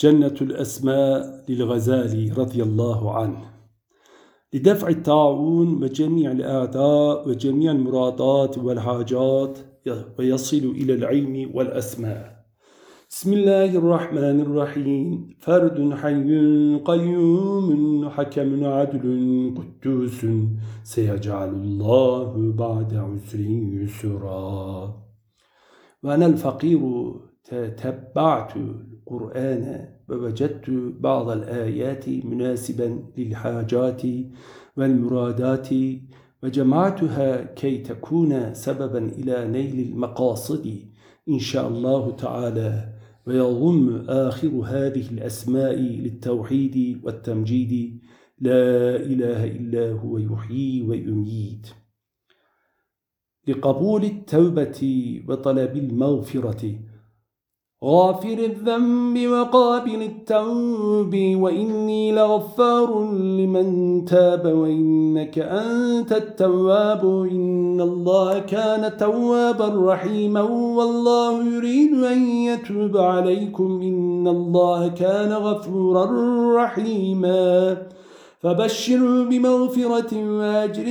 جنة الأسماء للغزالي رضي الله عنه. لدفع الطاعون وجميع الأعداء وجميع المرادات والحاجات ويصل إلى العلم والأسماء. بسم الله الرحمن الرحيم. فرد حي قيوم حكم عدل قدوس سيجعل الله بعد عسر يسرا. وأنا الفقير تتبعت القرآن ووجدت بعض الآيات مناسبا للحاجات والمرادات وجمعتها كي تكون سببا إلى نيل المقاصد إن شاء الله تعالى ويضم آخر هذه الأسماء للتوحيد والتمجيد لا إله إلا هو يحيي ويميت. لقبول التوبة وطلب المغفرة غافر الذنب وقابل التوب وإني لغفار لمن تاب وإنك أنت التواب. إن الله كان توابا رحيما والله يريد أن يتوب عليكم. إن الله كان غفورا رحيما. فبشروا بمغفرة وأجر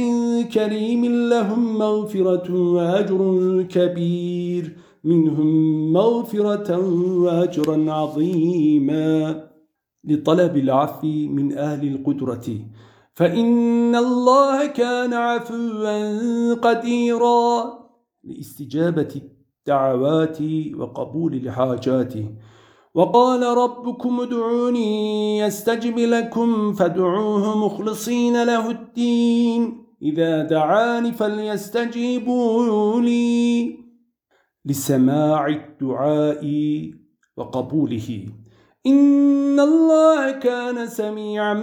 كريم لهم مغفرة وأجر كبير. منهم مغفرة وأجرا عظيما لطلب العفو من أهل القدرة. فإن الله كان عفوا قديرا لاستجابة الدعوات وقبول الحاجات. وقال ربكم ادعوني يستجب لكم فادعوه مخلصين له الدين. إذا دعاني فليستجيبوا لي. لسماع الدعاء وقبوله. إن الله كان سميعا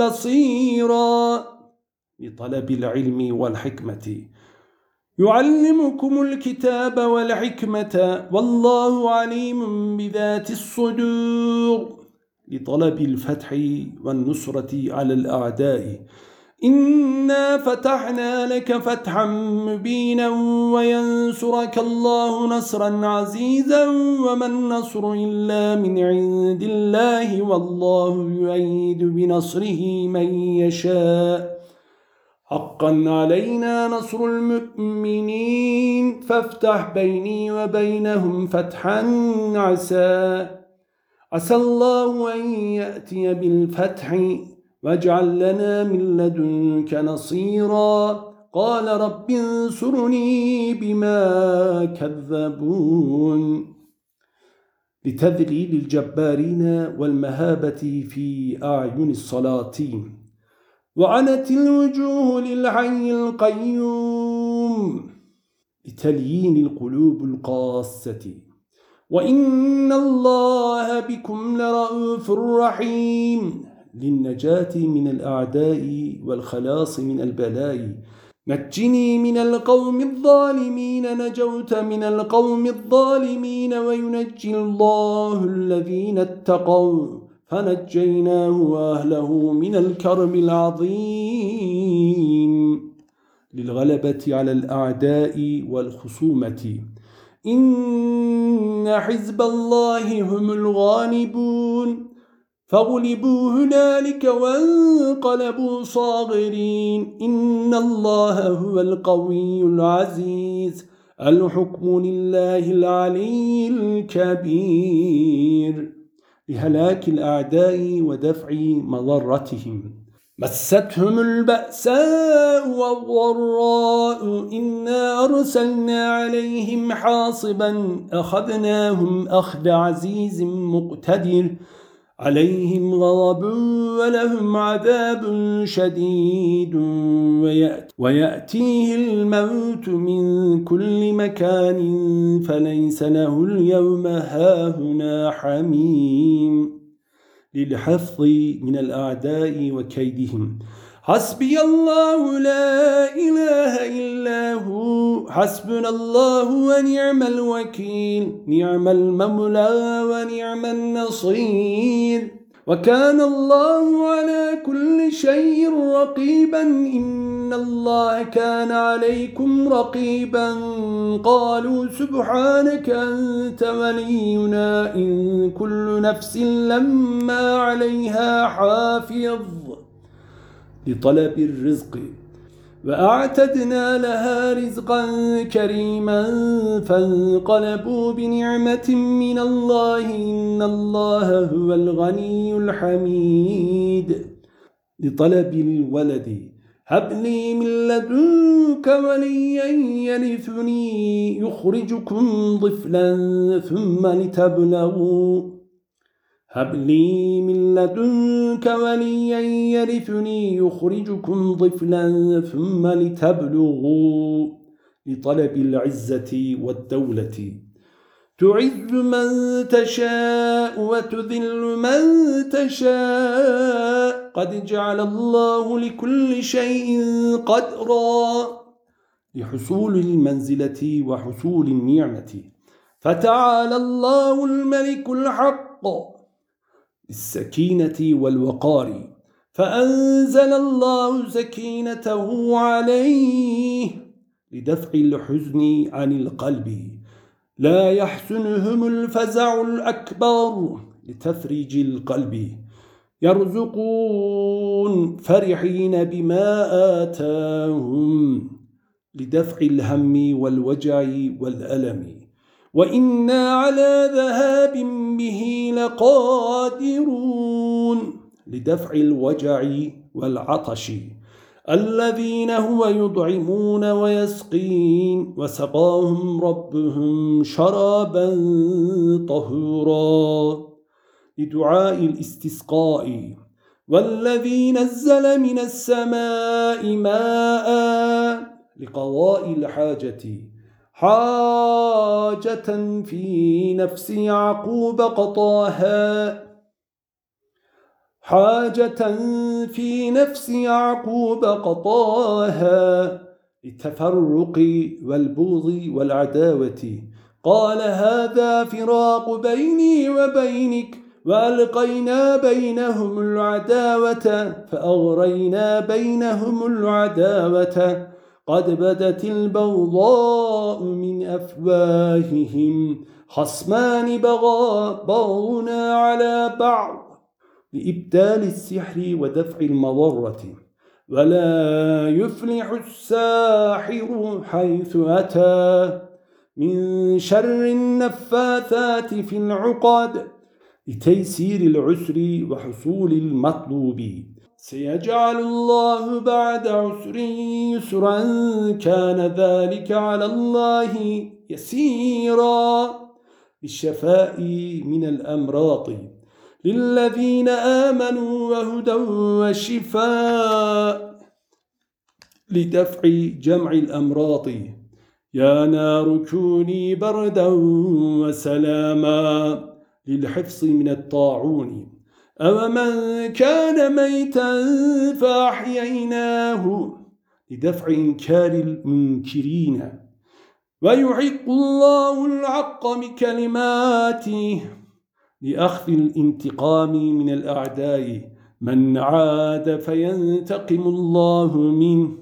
بصيرا لطلب العلم والحكمة. يعلمكم الكتاب والحكمة والله عليم بذات الصدور. لطلب الفتح والنصرة على الأعداء. إنا فتحنا لك فتحا مبينا وينصرك الله نصرا عزيزا وما النصر إلا من عند الله والله يؤيد بنصره من يشاء حقا علينا نصر المؤمنين فافتح بيني وبينهم فتحا عسى. عسى الله أن يأتي بالفتح واجعل لنا من لدنك نصيرا. قال رب انصرني بما كذبون. لتذليل الجبارين والمهابة في أعين الصلاتين وعنت الوجوه للحي القيوم. لتليين القلوب القاسة وإن الله بكم لرؤوف رحيم. للنجاة من الأعداء والخلاص من البلاء. نجني من القوم الظالمين نجوت من القوم الظالمين وينجي الله الذين اتقوا. فنجيناه وأهله من الكرب العظيم. للغلبة على الأعداء والخصومة. إن حزب الله هم الغالبون. فغلبوا هنالك وانقلبوا صاغرين إن الله هو القوي العزيز الحكم لله العلي الكبير لهلاك الأعداء ودفع مضرتهم مستهم البأساء والضراء إنا أرسلنا عليهم حاصبا أخذناهم أخذ عزيز مقتدر عليهم غضب ولهم عذاب شديد. ويأتيه الموت من كل مكان فليس له اليوم هاهنا حميم. للحفظ من الأعداء وكيدهم. حسبي الله لا إله إلا هو. حسبنا الله ونعم الوكيل. نعم المولى ونعم النصير. وكان الله على كل شيء رقيبا. إن الله كان عليكم رقيبا. قالوا سبحانك أنت ولينا. إن كل نفس لما عليها حافظ. لطلب الرزق. وأعتدنا لها رزقا كريما فانقلبوا بنعمة من الله. إن الله هو الغني الحميد. لطلب الولد هب لي من لدنك وليا يرثني يخرجكم ضفلا ثم لتبلغوا هب لي من لدنك وليا يرثني يخرجكم طفلا ثم لتبلغوا لطلب العزة والدولة. تعز من تشاء وتذل من تشاء. قد جعل الله لكل شيء قدرا لحصول المنزلة وحصول النعمة. فتعالى الله الملك الحق. السكينة والوقار. فأنزل الله سكينته عليه لدفع الحزن عن القلب. لا يحسنهم الفزع الأكبر لتفريج القلب. يرزقون فرحين بما آتاهم لدفع الهم والوجع والألم. وإنا على ذهاب به لقادرون لدفع الوجع والعطش الذين هو يطعمون ويسقين وسقاهم ربهم شرابا طهورا لدعاء الاستسقاء والذي نزل من السماء ماء لقضاء الحاجة حاجة في نفس يعقوب قطاها. حاجة في نفس يعقوب قطاها. للتفرق والبوض والعداوة. قال هذا فراق بيني وبينك وألقينا بينهم العداوة فأغرينا بينهم العداوة. قد بدت البوضاء من أفواههم. خصمان بغى بعضنا على بعض لإبتال السحر ودفع المضرة. ولا يفلح الساحر حيث أتى. من شر النفاثات في العقد لتيسير العسر وحصول المطلوب. سيجعل الله بعد عسر يسرا كان ذلك على الله يسيرا. بالشفاء من الأمراض للذين آمنوا وهدى وشفاء. لدفع جمع الأمراض يا نار كوني بردا وسلاما. للحفظ من الطاعون أومن كان ميتا فأحييناه لدفع إنكار المنكرين ويحق الله العق بكلماته لأخذ الانتقام من الأعداء من عاد فينتقم الله منه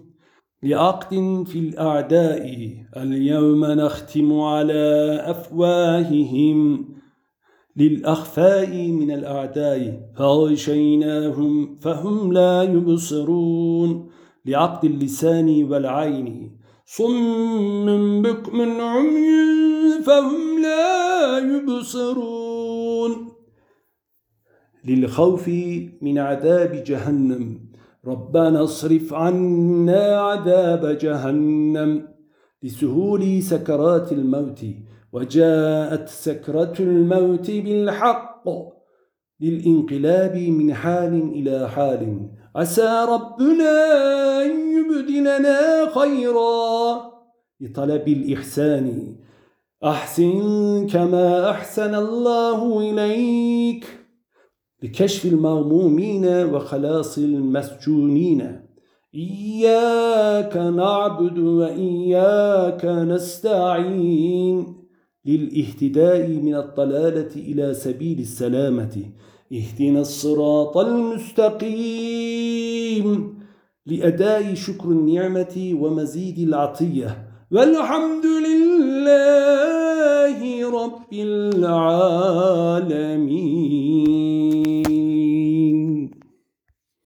لعقد في الأعداء اليوم نختم على أفواههم للأخفاء من الأعداء فغشيناهم فهم لا يبصرون لعقد اللسان والعين صم بكم عمي فهم لا يبصرون. للخوف من عذاب جهنم ربنا اصرف عنا عذاب جهنم. لسهول سكرات الموت وجاءت سكرة الموت بالحق للإنقلاب من حال إلى حال. عسى ربنا أن يبدلنا خيرا لطلب الإحسان. أحسن كما أحسن الله إليك. لكشف المغمومين وخلاص المسجونين. إياك نعبد وإياك نستعين. للاهتداء من الضلالة إلى سبيل السلامة. اهدنا الصراط المستقيم لأداء شكر النعمة ومزيد العطية. والحمد لله رب العالمين.